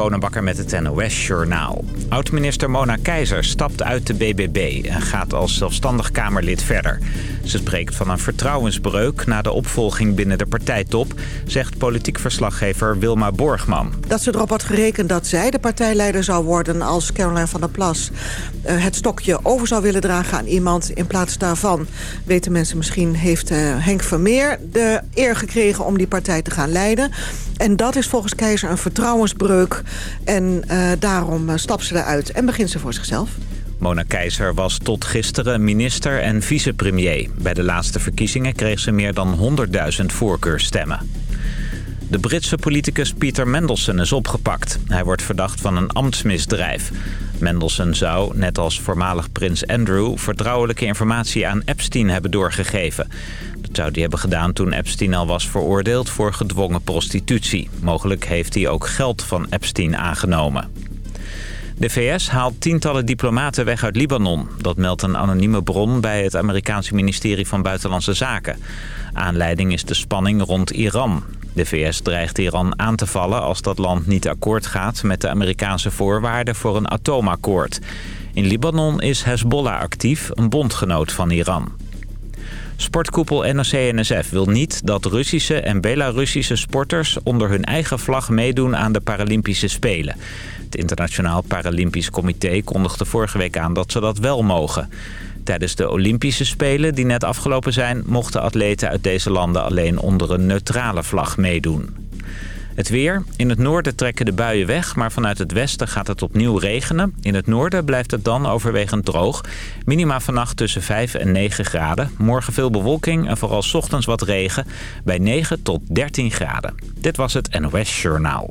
Bonenbakker met het NOS Journaal. Oud-minister Mona Keizer stapt uit de BBB en gaat als zelfstandig Kamerlid verder. Ze spreekt van een vertrouwensbreuk na de opvolging binnen de partijtop... zegt politiek verslaggever Wilma Borgman. Dat ze erop had gerekend dat zij de partijleider zou worden... als Caroline van der Plas uh, het stokje over zou willen dragen aan iemand. In plaats daarvan, weten mensen misschien, heeft uh, Henk Vermeer de eer gekregen... om die partij te gaan leiden. En dat is volgens Keizer een vertrouwensbreuk. En uh, daarom stapt ze eruit en begint ze voor zichzelf. Mona Keizer was tot gisteren minister en vicepremier. Bij de laatste verkiezingen kreeg ze meer dan 100.000 voorkeurstemmen. De Britse politicus Peter Mendelssohn is opgepakt. Hij wordt verdacht van een ambtsmisdrijf. Mendelssohn zou, net als voormalig prins Andrew... vertrouwelijke informatie aan Epstein hebben doorgegeven. Dat zou hij hebben gedaan toen Epstein al was veroordeeld voor gedwongen prostitutie. Mogelijk heeft hij ook geld van Epstein aangenomen. De VS haalt tientallen diplomaten weg uit Libanon. Dat meldt een anonieme bron bij het Amerikaanse ministerie van Buitenlandse Zaken. Aanleiding is de spanning rond Iran. De VS dreigt Iran aan te vallen als dat land niet akkoord gaat... met de Amerikaanse voorwaarden voor een atoomakkoord. In Libanon is Hezbollah actief, een bondgenoot van Iran. Sportkoepel NOC-NSF wil niet dat Russische en Belarussische sporters... onder hun eigen vlag meedoen aan de Paralympische Spelen. Het Internationaal Paralympisch Comité kondigde vorige week aan dat ze dat wel mogen. Tijdens de Olympische Spelen die net afgelopen zijn... mochten atleten uit deze landen alleen onder een neutrale vlag meedoen. Het weer. In het noorden trekken de buien weg, maar vanuit het westen gaat het opnieuw regenen. In het noorden blijft het dan overwegend droog. Minima vannacht tussen 5 en 9 graden. Morgen veel bewolking en vooral ochtends wat regen bij 9 tot 13 graden. Dit was het NOS Journaal.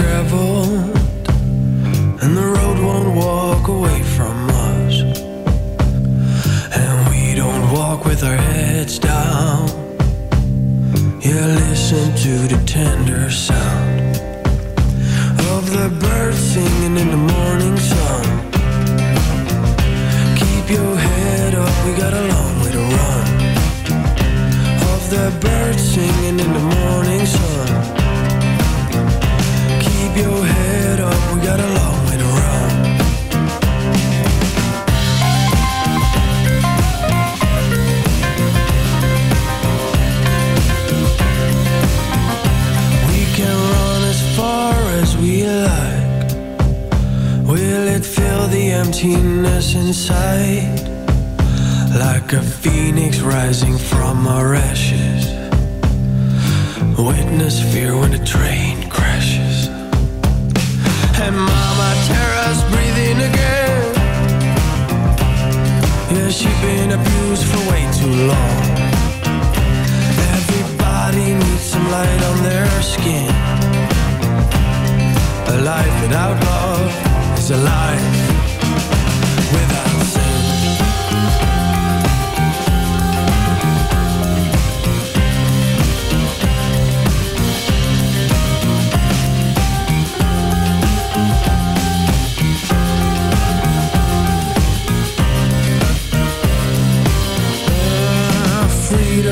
Traveled, and the road won't walk away from us. And we don't walk with our heads down. Yeah, listen to the tender sound of the birds singing in the morning sun. Keep your head up, we got a long way to run. Of the birds singing in the morning sun keep your head up, we got a long way to run. We can run as far as we like. Will it fill the emptiness inside? Like a phoenix rising from our ashes. Witness fear when the train Yeah, she's been abused for way too long. Everybody needs some light on their skin. A life without love is a life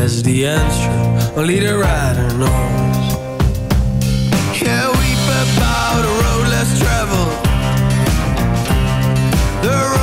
Yes, the answer. Only the rider knows Yeah, weep about a road less traveled. The road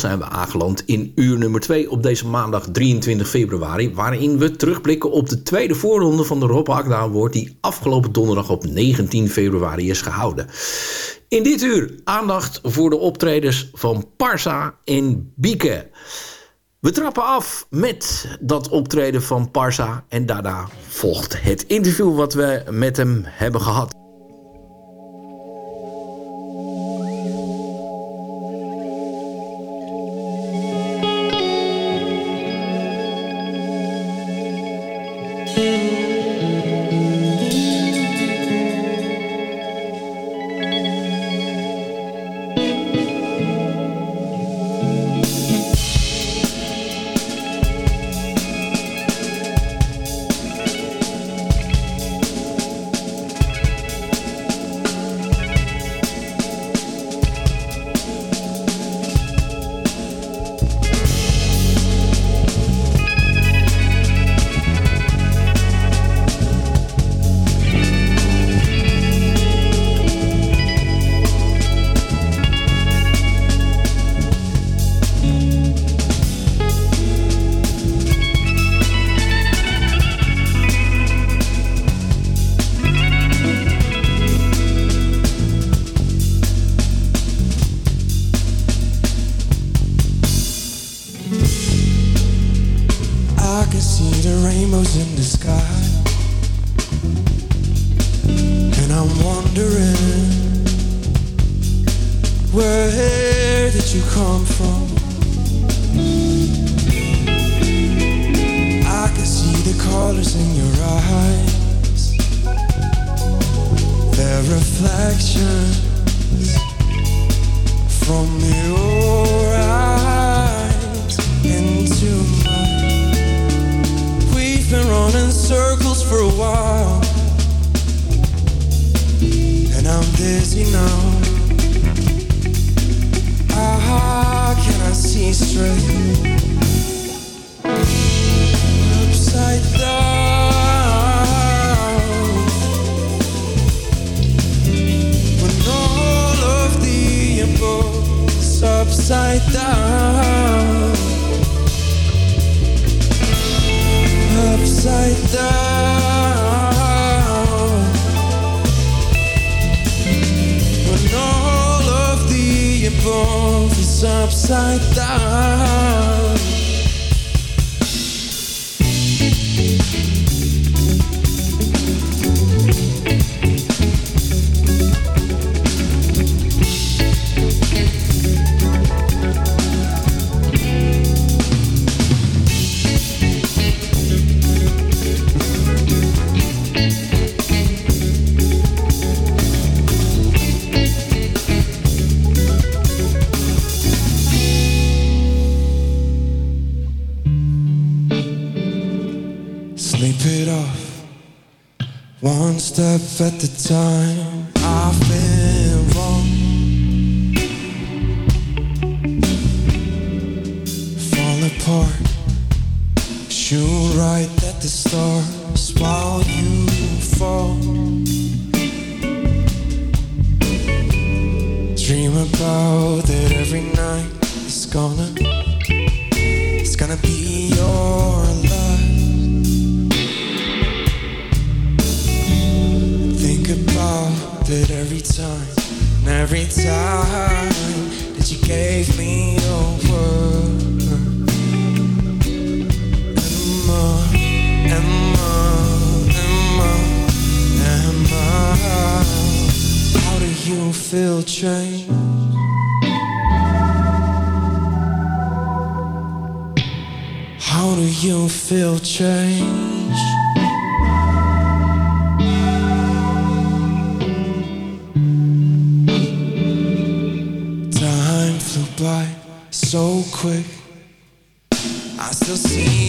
zijn we aangeland in uur nummer 2 op deze maandag 23 februari. Waarin we terugblikken op de tweede voorronde van de Rob Award. Die afgelopen donderdag op 19 februari is gehouden. In dit uur aandacht voor de optredens van Parsa en Bieke. We trappen af met dat optreden van Parsa. En daarna volgt het interview wat we met hem hebben gehad. Upside down upside down When all of the above is upside down step at the time. you feel change? Time flew by so quick. I still see.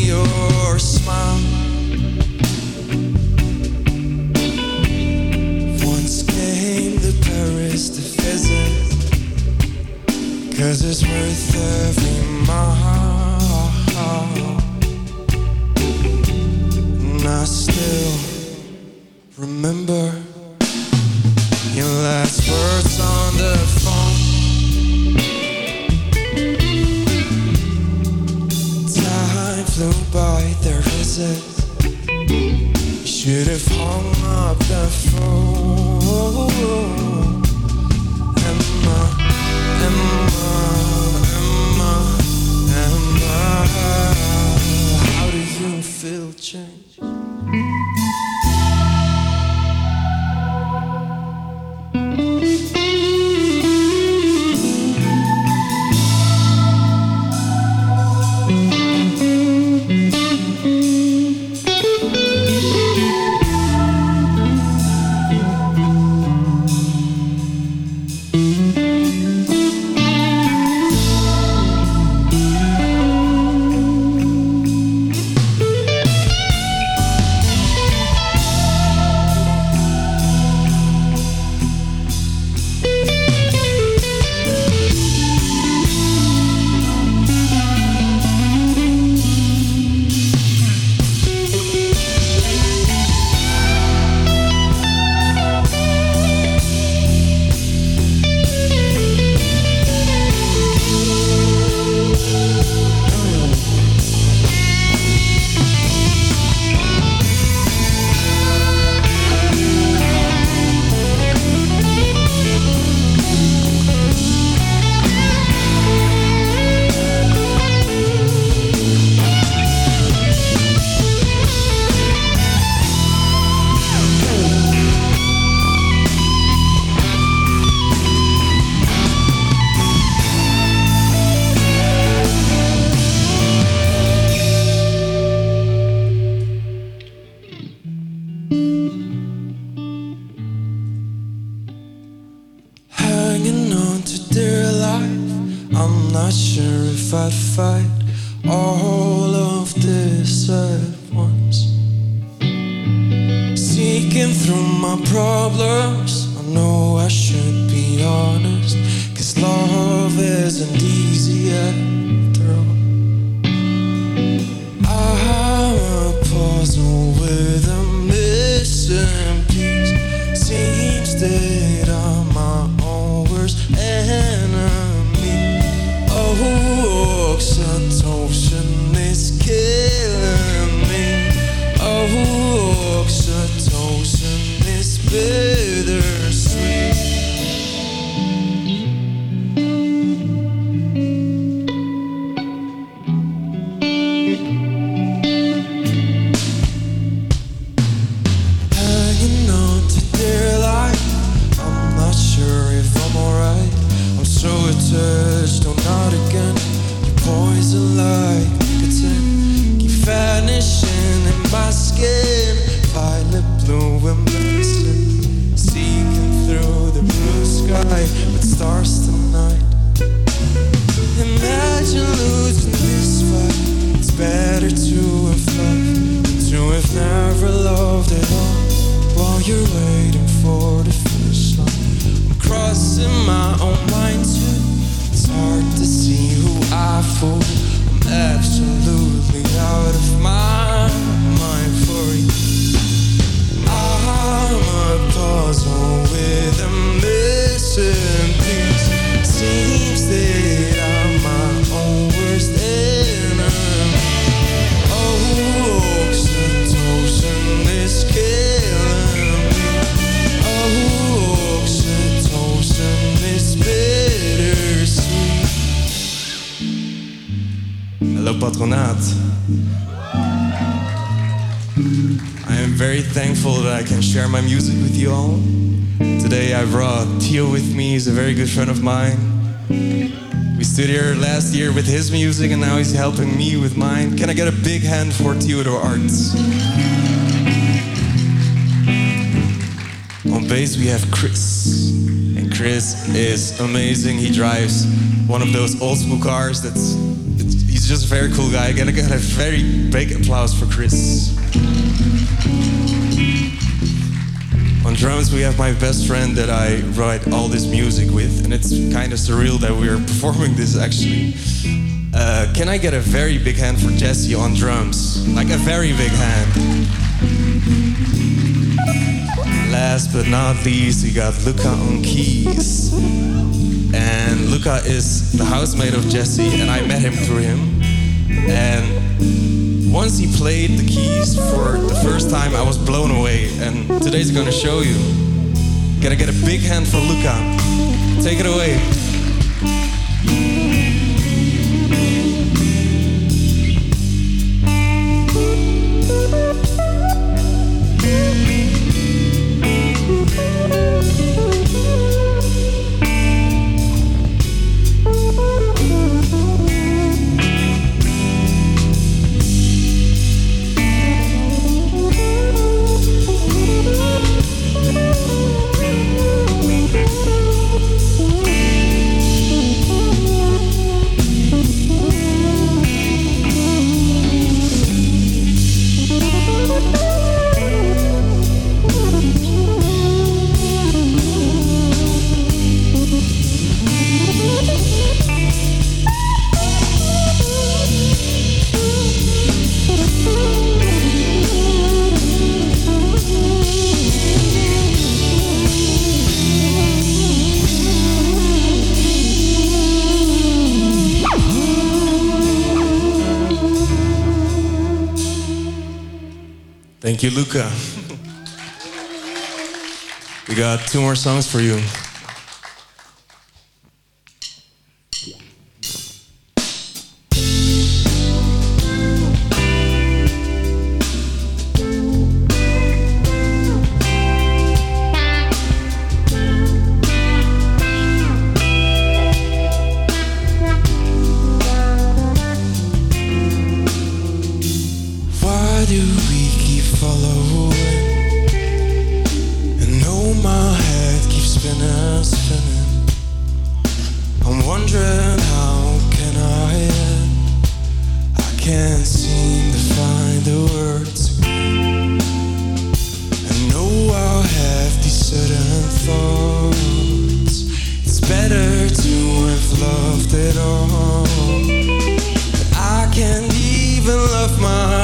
Music and now he's helping me with mine. Can I get a big hand for Theodore Arts? On bass we have Chris. And Chris is amazing. He drives one of those old school cars that's he's just a very cool guy. Can I get a very big applause for Chris? On drums, we have my best friend that I write all this music with, and it's kind of surreal that we're performing this actually. Uh, can I get a very big hand for Jesse on drums? Like a very big hand. Last but not least, we got Luca on keys. And Luca is the housemate of Jesse, and I met him through him. And once he played the keys for the first time, I was blown away. And today's gonna show you. Gotta get a big hand for Luca. Take it away. Thank you, Luca. we got two more songs for you. Do we And no, my head keeps spinning, spinning. I'm wondering how can I end? I can't seem to find the words. I'll have these thoughts. It's better to have loved it all. But I can't even love myself.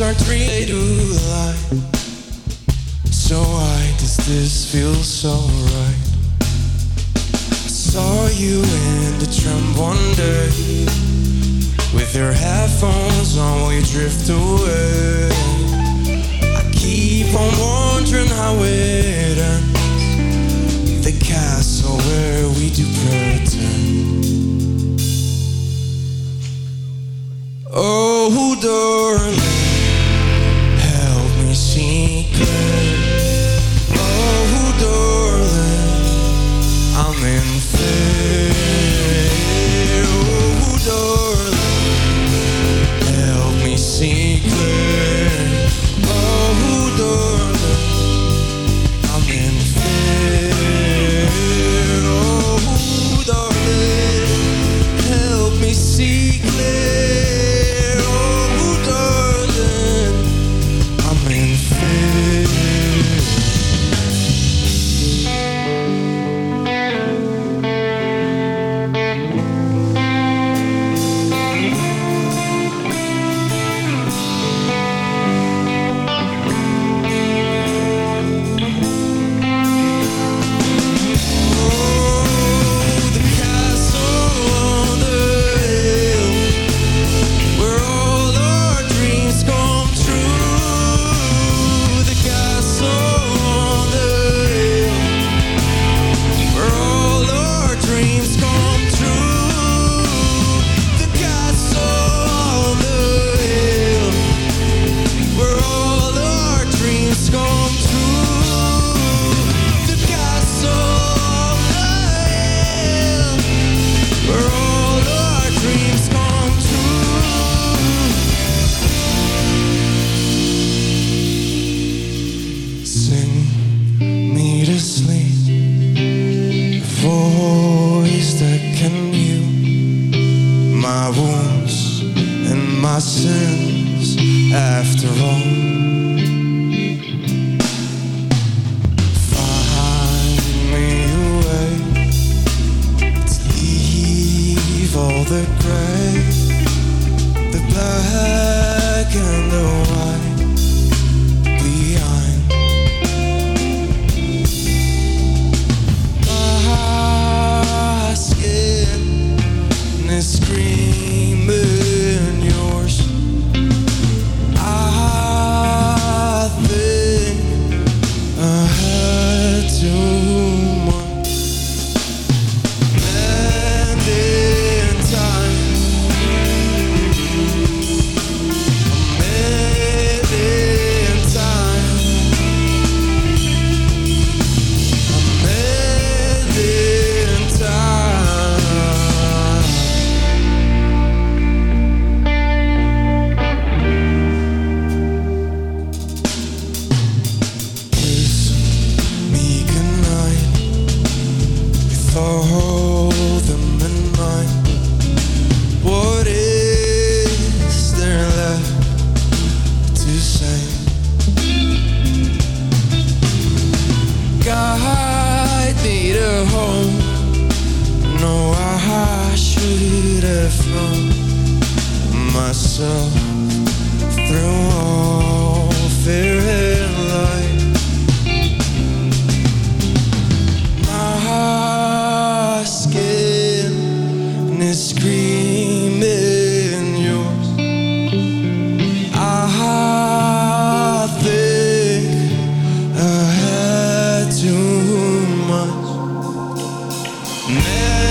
Our are three they do lie. So why does this feel so right? I saw you in the tram one day. With your headphones on while you drift away. I keep on wondering how it ends. The castle where after all. Find me a way to leave all the. Never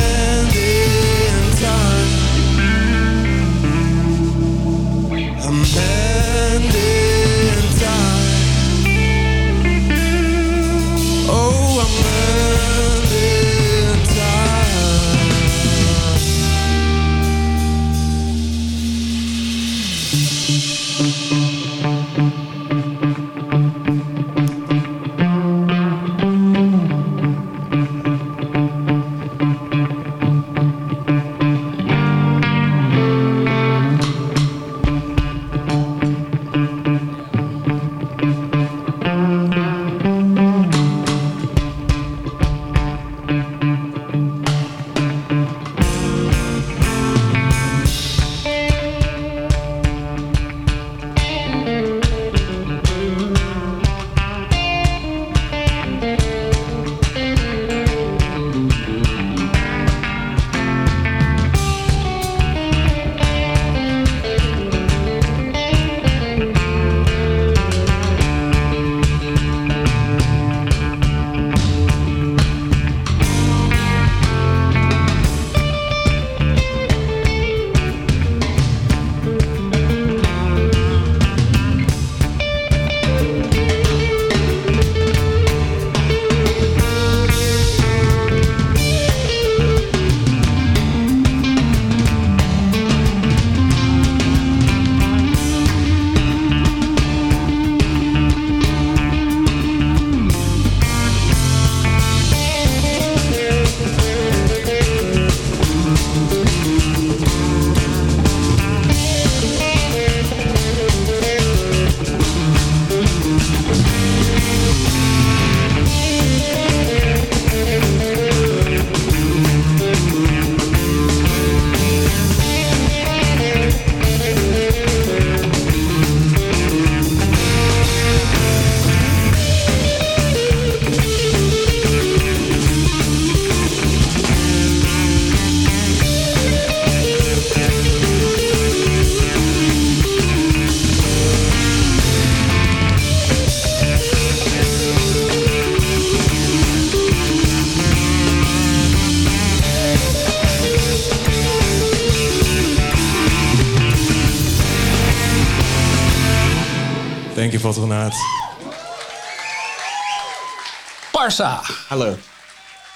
Hallo.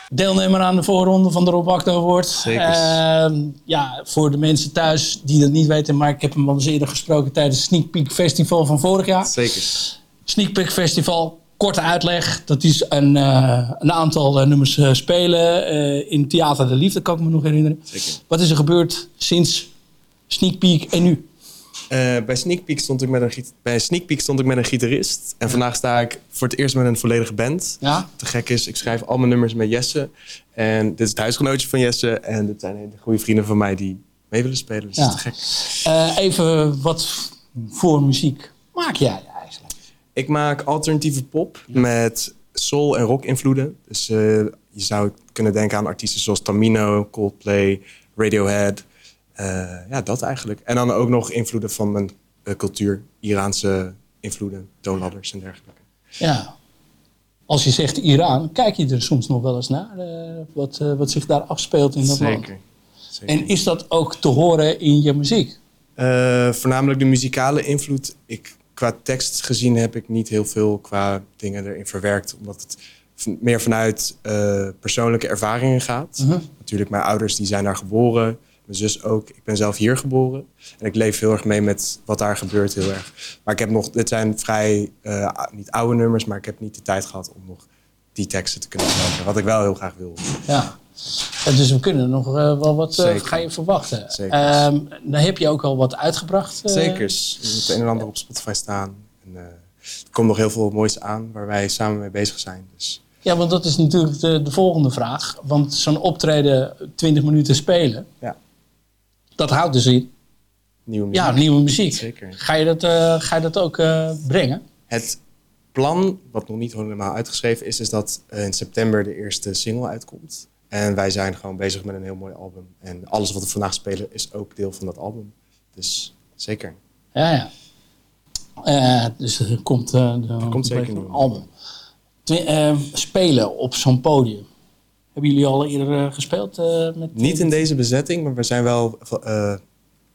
Deelnemer aan de voorronde van de Rob Akda Award. Zeker. Ehm, ja, voor de mensen thuis die dat niet weten, maar ik heb hem al eens eerder gesproken tijdens het Sneak Peek Festival van vorig jaar. Zeker. Sneak Peek Festival, korte uitleg. Dat is een, eh, een aantal eh, nummers eh, spelen in Theater de Liefde, kan ik me nog herinneren. Zeker. Wat is er gebeurd sinds Sneak Peek en nu? Eh, bij, Sneak Peek stond ik met een bij Sneak Peek stond ik met een gitarist. En vandaag sta ik voor het eerst met een volledige band. Ja? Te gek is, ik schrijf al mijn nummers met Jesse. En dit is het huisgenootje van Jesse. En dit zijn hele goede vrienden van mij die mee willen spelen. Dus Ja. te gek. Eh, even, wat voor muziek maak jij eigenlijk? Ik maak alternatieve pop met soul- en rock-invloeden. Dus eh, je zou kunnen denken aan artiesten zoals Tamino, Coldplay, Radiohead. Eh, ja, dat eigenlijk. En dan ook nog invloeden van mijn eh, cultuur. Iraanse invloeden, toonladders en dergelijke. Ja. Als je zegt Iran, kijk je er soms nog wel eens naar eh, wat, eh, wat zich daar afspeelt in dat land. Zeker. Zeker. En is dat ook te horen in je muziek? Eh, voornamelijk de muzikale invloed. Ik, qua tekst gezien heb ik niet heel veel qua dingen erin verwerkt. Omdat het meer vanuit eh, persoonlijke ervaringen gaat. Mhm. Natuurlijk, mijn ouders die zijn daar geboren. Mijn zus ook. Ik ben zelf hier geboren. En ik leef heel erg mee met wat daar gebeurt heel erg. Maar ik heb nog, dit zijn vrij, eh, niet oude nummers, maar ik heb niet de tijd gehad om nog die teksten te kunnen schrijven. Wat ik wel heel graag wil. Ja. Dus we kunnen nog eh, wel wat eh, ga je verwachten. Zeker. Ehm, dan heb je ook al wat uitgebracht. Zeker. Er moet het een en ander op Spotify staan. En, er komt nog heel veel moois aan waar wij samen mee bezig zijn. Dus Ja, want dat is natuurlijk de, de volgende vraag. Want zo'n optreden, 20 minuten spelen, ja, dat houdt dus in nieuwe muziek. ja, nieuwe muziek. Zeker. Ga je dat, eh, ga je dat ook eh, brengen? Het plan, wat nog niet helemaal uitgeschreven is, is dat in september de eerste single uitkomt. En wij zijn gewoon bezig met een heel mooi album. En alles wat we vandaag spelen is ook deel van dat album. Dus zeker. Ja, ja. Eh, dus er komt, uh, er komt zeker een album. Spelen op zo'n podium. Hebben jullie al eerder eh, gespeeld? eh, met, Niet in deze bezetting, maar we zijn wel eh,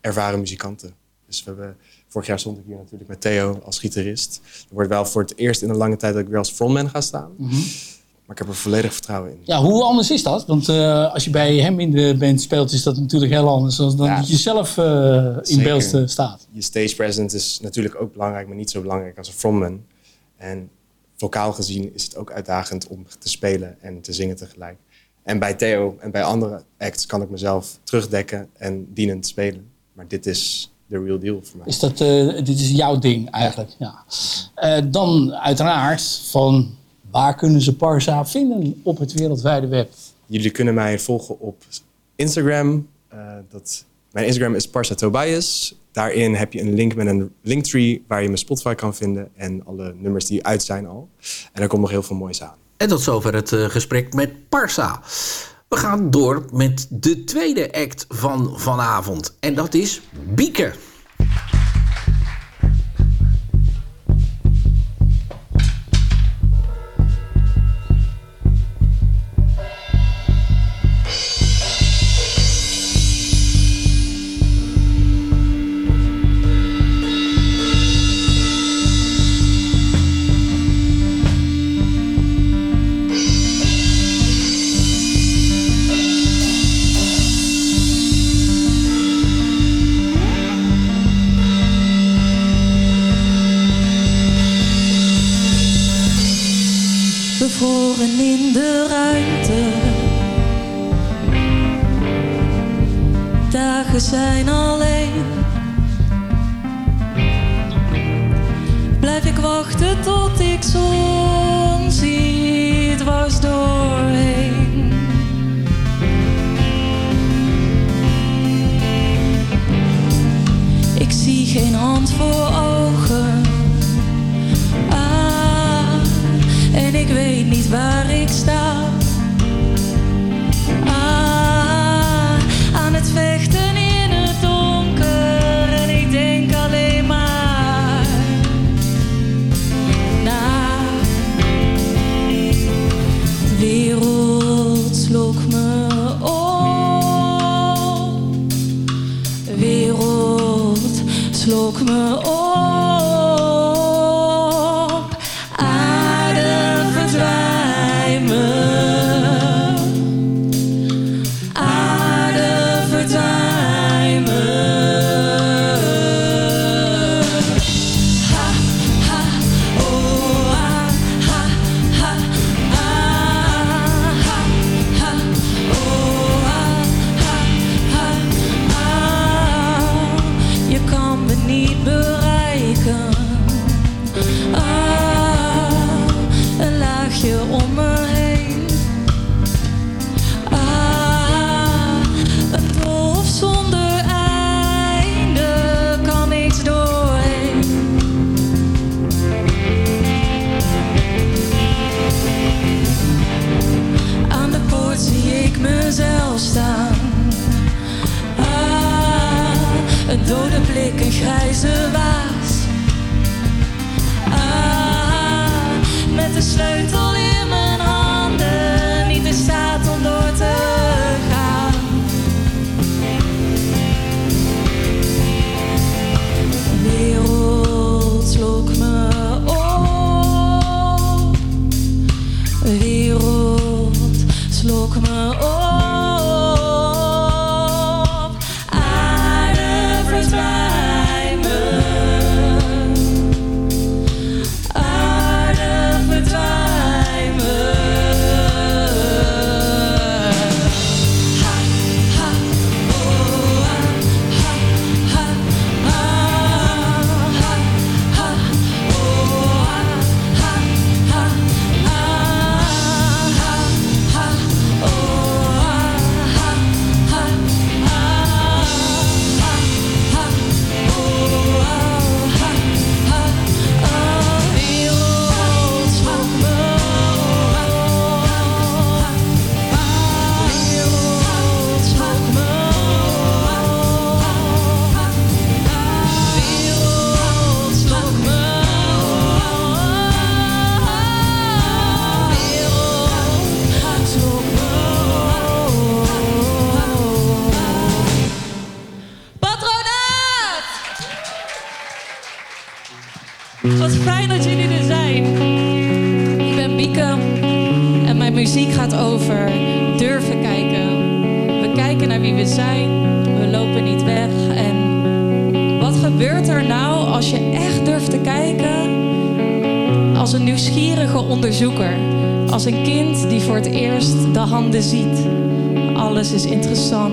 ervaren muzikanten. Dus we hebben, vorig jaar stond ik hier natuurlijk met Theo als gitarist. Er wordt wel voor het eerst in een lange tijd dat ik weer als frontman ga staan. Maar ik heb er volledig vertrouwen in. Ja, hoe anders is dat? Want eh, als je bij hem in de band speelt, is dat natuurlijk heel anders dan Ja. dat je zelf eh, in beeld eh, staat. Je stage presence is natuurlijk ook belangrijk, maar niet zo belangrijk als een frontman. En vocaal gezien is het ook uitdagend om te spelen en te zingen tegelijk. En bij Theo en bij andere acts kan ik mezelf terugdekken en dienend spelen. Maar dit is de real deal voor mij. Is dat, eh, dit is jouw ding eigenlijk. Ja. Eh, dan uiteraard van waar kunnen ze Parsa vinden op het wereldwijde web? Jullie kunnen mij volgen op Instagram. Eh, dat, mijn Instagram is Parsa Tobias. Daarin heb je een link met een linktree waar je mijn Spotify kan vinden en alle nummers die uit zijn al. En er komt nog heel veel moois aan. En tot zover het eh, gesprek met Parsa. We gaan door met de tweede act van vanavond. En dat is Bieke. Slok me op.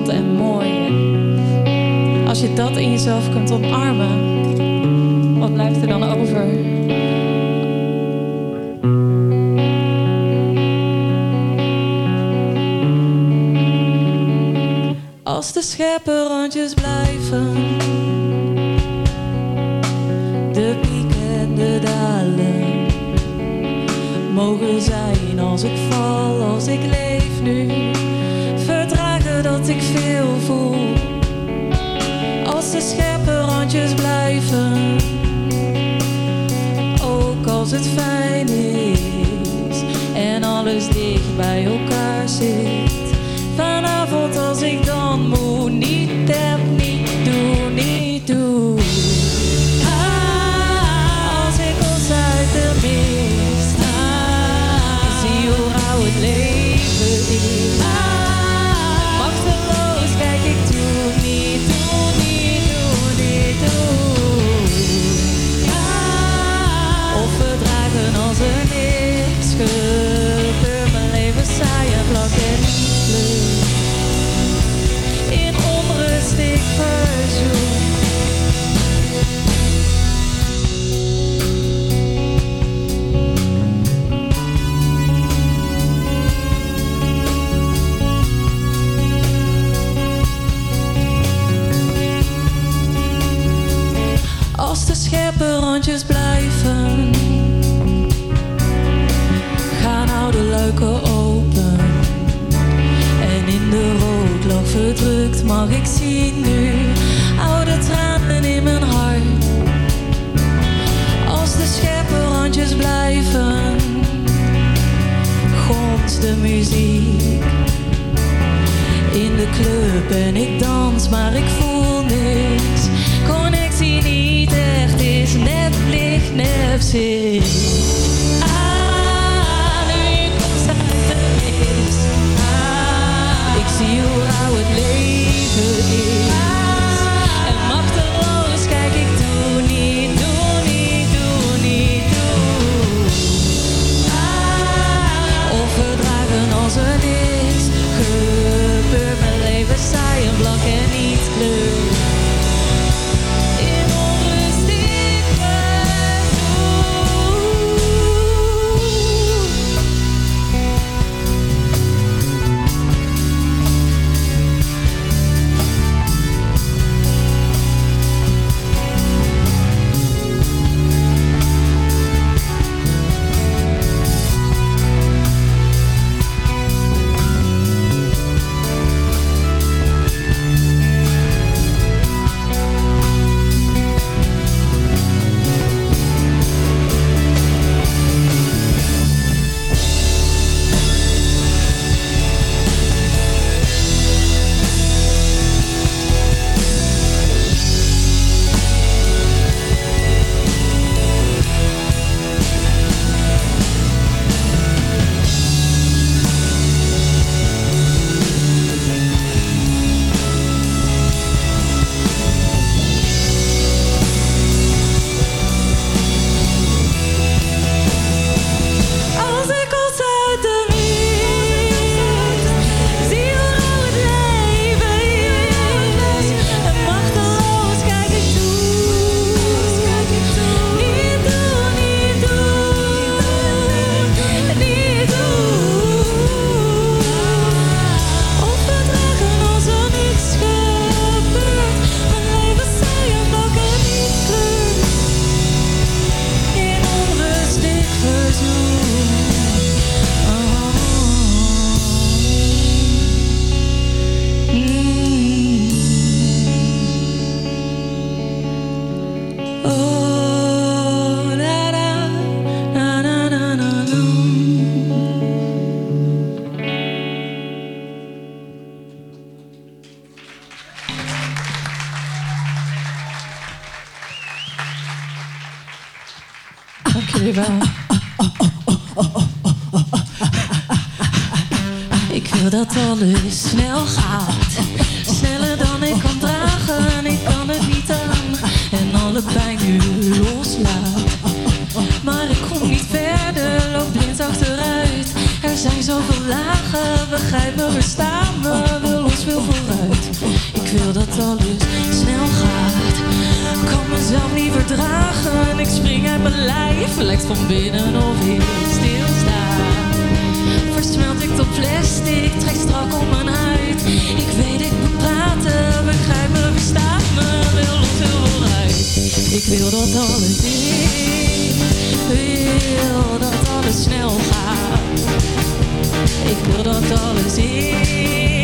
en mooi. Als je dat in jezelf kunt omarmen, wat blijft er dan over? Als de scherpe randjes blijven, de pieken, de dalen, mogen zijn als ik val Ik wil dat alles snel gaat. Sneller dan ik kan dragen. Ik kan het niet aan. En alle pijn nu loslaat. Maar ik kom niet verder. Loop blind achteruit. Er zijn zoveel lagen. Begrijp me, we staan me. Wil los, wil vooruit. Ik wil dat alles snel gaat. Kan mezelf niet verdragen. Ik spring uit mijn lijf. Lijkt van binnen of heel stilstaan. Versmelt ik tot plastic, trek strak om mijn huid. Ik weet, ik moet praten, begrijp me, verstaat me, wil los, wil vooruit. Ik wil dat alles in, wil dat alles snel gaat. Ik wil dat alles in,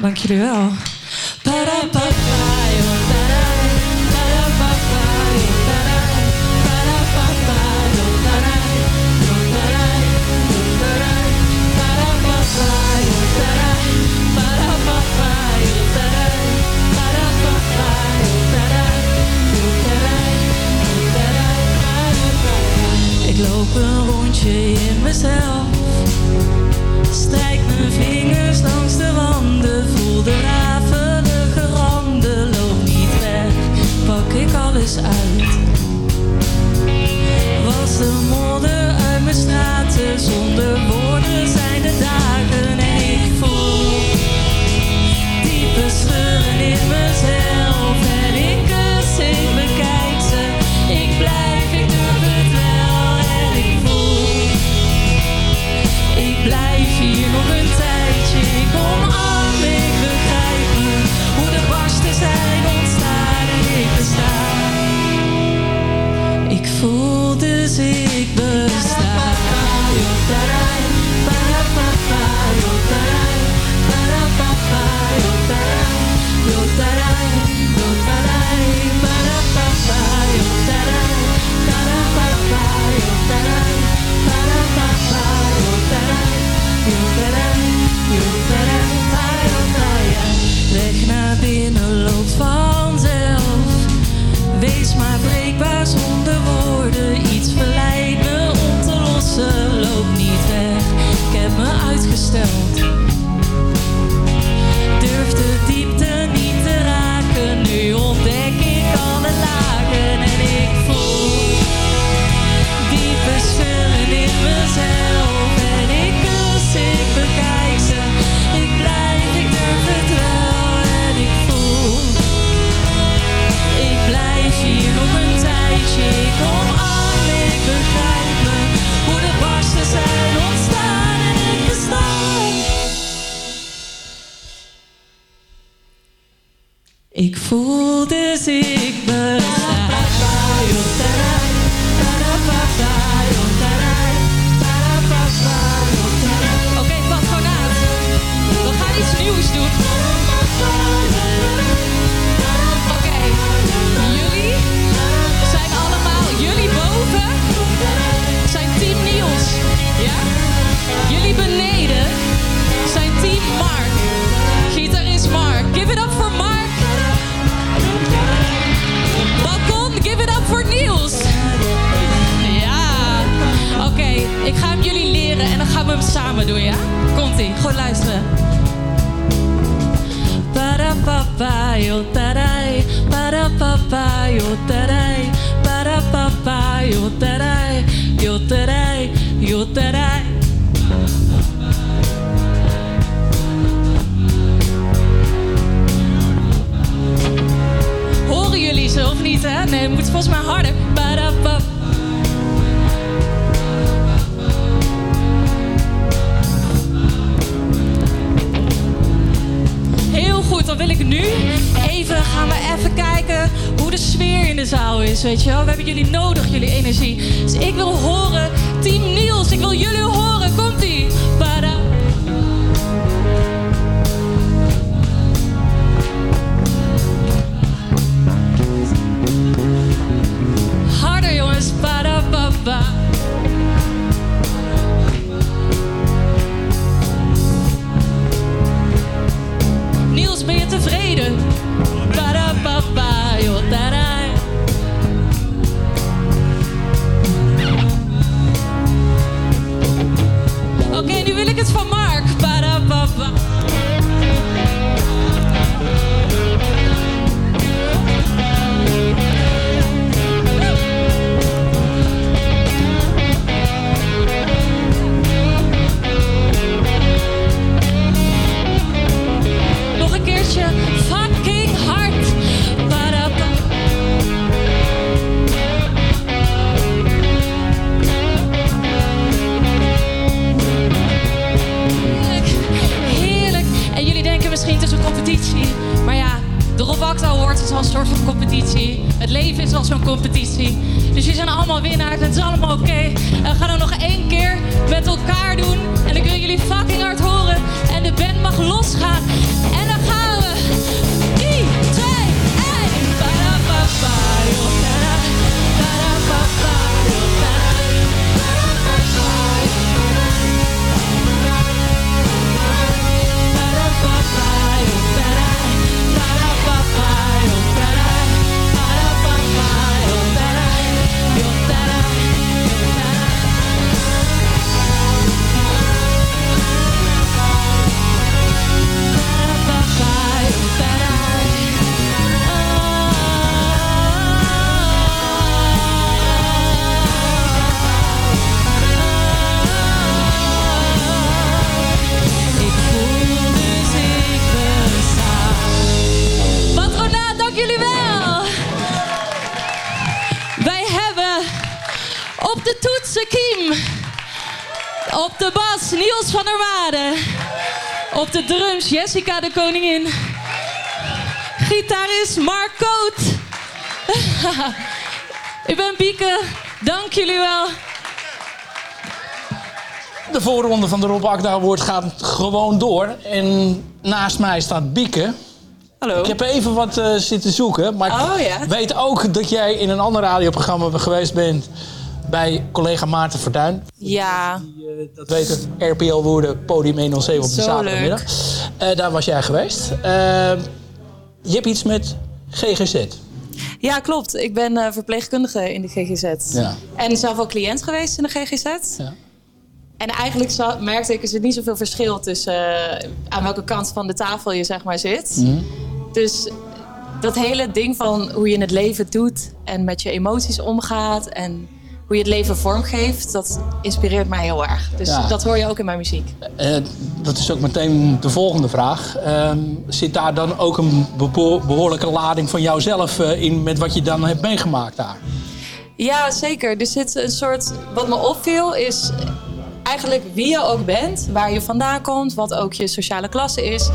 Dank jullie wel. Ik loop een rondje in mezelf. Strijk mijn vingers langs de wanden, voel de rafelige randen, loop niet weg, pak ik alles uit. Was de modder uit mijn straten, zonder woorden zijn de dagen en ik voel diepe scheuren in mezelf still. Op de bas Niels van der Waarde. Op de drums Jessica de Koningin. Gitarist Mark Koot. Ik ben Bieke. Dank jullie wel. De voorronde van de Rob Akda Award gaat gewoon door. En naast mij staat Bieke. Hallo. Ik heb even wat eh, zitten zoeken. Maar Oh, ik ja? weet ook dat jij in een ander radioprogramma geweest bent... bij collega Maarten Verduin. Ja, Dat weet het. RPL Woerden, podium 107 op de Zo zaterdagmiddag. Eh, daar was jij geweest. Eh, je hebt iets met GGZ. ja klopt. Ik ben eh, verpleegkundige in de GGZ. Ja. En zelf ook cliënt geweest in de GGZ. Ja. En eigenlijk merkte ik, er zit niet zoveel verschil tussen eh, aan welke kant van de tafel je zeg maar zit. Mhm. Dus dat hele ding van hoe je het leven doet en met je emoties omgaat en hoe je het leven vormgeeft, dat inspireert mij heel erg. Dus Ja. dat hoor je ook in mijn muziek. Eh, dat is ook meteen de volgende vraag. Ehm, zit daar dan ook een beho- behoorlijke lading van jouzelf eh, in met wat je dan hebt meegemaakt daar? Ja, zeker. Er zit een soort. Wat me opviel is eigenlijk wie je ook bent, waar je vandaan komt, wat ook je sociale klasse is.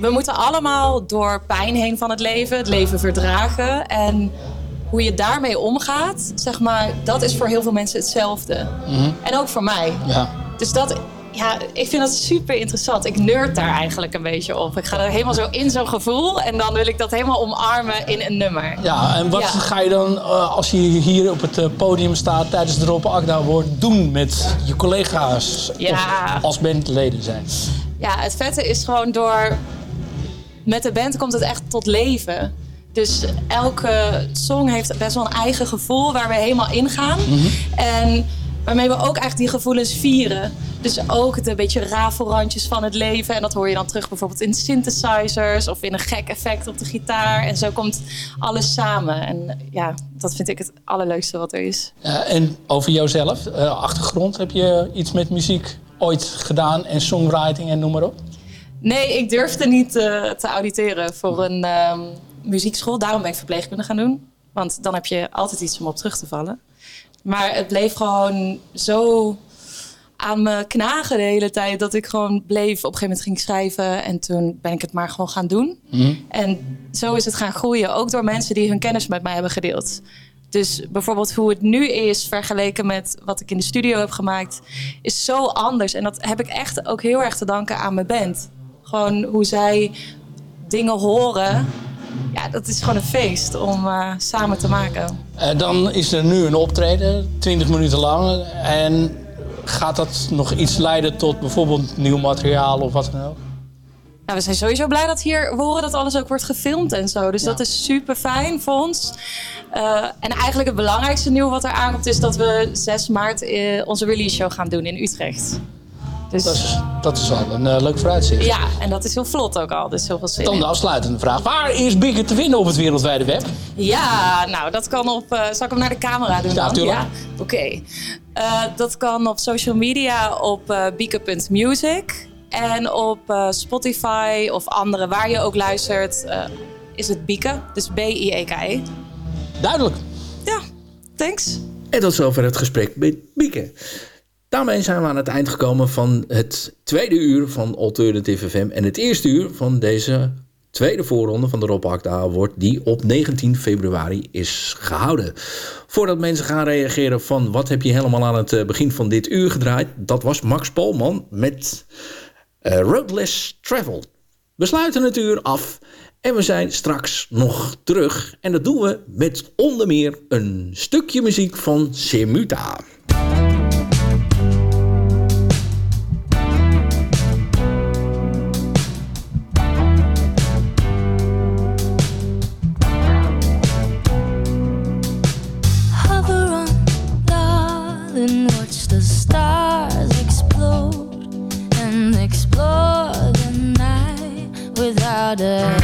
we moeten allemaal door pijn heen van het leven, het leven verdragen. En hoe je daarmee omgaat, zeg maar, dat is voor heel veel mensen hetzelfde. Mhm. En ook voor mij. Ja. Dus dat, ja, ik vind dat super interessant. Ik nerd daar eigenlijk een beetje op. Ik ga er helemaal zo in zo'n gevoel en dan wil ik dat helemaal omarmen in een nummer. Ja, en wat Ja. ga je dan, eh, als je hier op het eh, podium staat tijdens de Rob Akda wordt doen met je collega's? Ja. Of als bandleden zijn? Ja, het vette is gewoon door... Met de band komt het echt tot leven. Dus elke song heeft best wel een eigen gevoel waar we helemaal ingaan. En waarmee we ook eigenlijk die gevoelens vieren. Dus ook de beetje rafelrandjes van het leven. En dat hoor je dan terug bijvoorbeeld in synthesizers... of in een gek effect op de gitaar. En zo komt alles samen. En ja, dat vind ik het allerleukste wat er is. En over jouzelf, eh, achtergrond, heb je iets met muziek ooit gedaan en songwriting en noem maar op? Nee, ik durfde niet eh, te auditeren voor een ehm, muziekschool. Daarom ben ik verpleegkunde gaan doen. Want dan heb je altijd iets om op terug te vallen. Maar het bleef gewoon zo aan me knagen de hele tijd... dat ik gewoon bleef. Op een gegeven moment ging ik schrijven... en toen ben ik het maar gewoon gaan doen. En zo is het gaan groeien. Ook door mensen die hun kennis met mij hebben gedeeld. Dus bijvoorbeeld hoe het nu is vergeleken met wat ik in de studio heb gemaakt, is zo anders. En dat heb ik echt ook heel erg te danken aan mijn band. Gewoon hoe zij dingen horen. Ja, dat is gewoon een feest om eh, samen te maken. Eh, dan is er nu een optreden, 20 minuten lang. En gaat dat nog iets leiden tot bijvoorbeeld nieuw materiaal of wat dan ook? Nou, we zijn sowieso blij dat hier we horen dat alles ook wordt gefilmd en zo. Dus dat is super fijn voor ons. Eh, en eigenlijk het belangrijkste nieuw wat er aankomt is dat we 6 maart onze release show gaan doen in Utrecht. Dus Dat is, dat is wel een eh, leuk vooruitzicht. ja, en dat is heel vlot ook al. Dus heel veel zin Dan de afsluitende vraag. Waar is Bigger te vinden op het wereldwijde web? Ja, nou, dat kan op. eh, zal ik hem naar de camera doen? Ja, dan? tuurlijk. Oké. Eh, dat kan op social media op eh bieke.music. En op eh, Spotify of andere waar je ook luistert, eh, is het Bieke. Dus B-I-E-K-E. Duidelijk. Ja, thanks. En tot zover het gesprek met Bieke. Daarmee zijn we aan het eind gekomen van het tweede uur van Alternative FM. En het eerste uur van deze tweede voorronde van de Rob Akda Award... die op 19 februari is gehouden. Voordat mensen gaan reageren van... wat heb je helemaal aan het eh, begin van dit uur gedraaid... dat was Max Polman met eh, Roadless Travel. We sluiten het uur af en we zijn straks nog terug. En dat doen we met onder meer een stukje muziek van Semuta. harder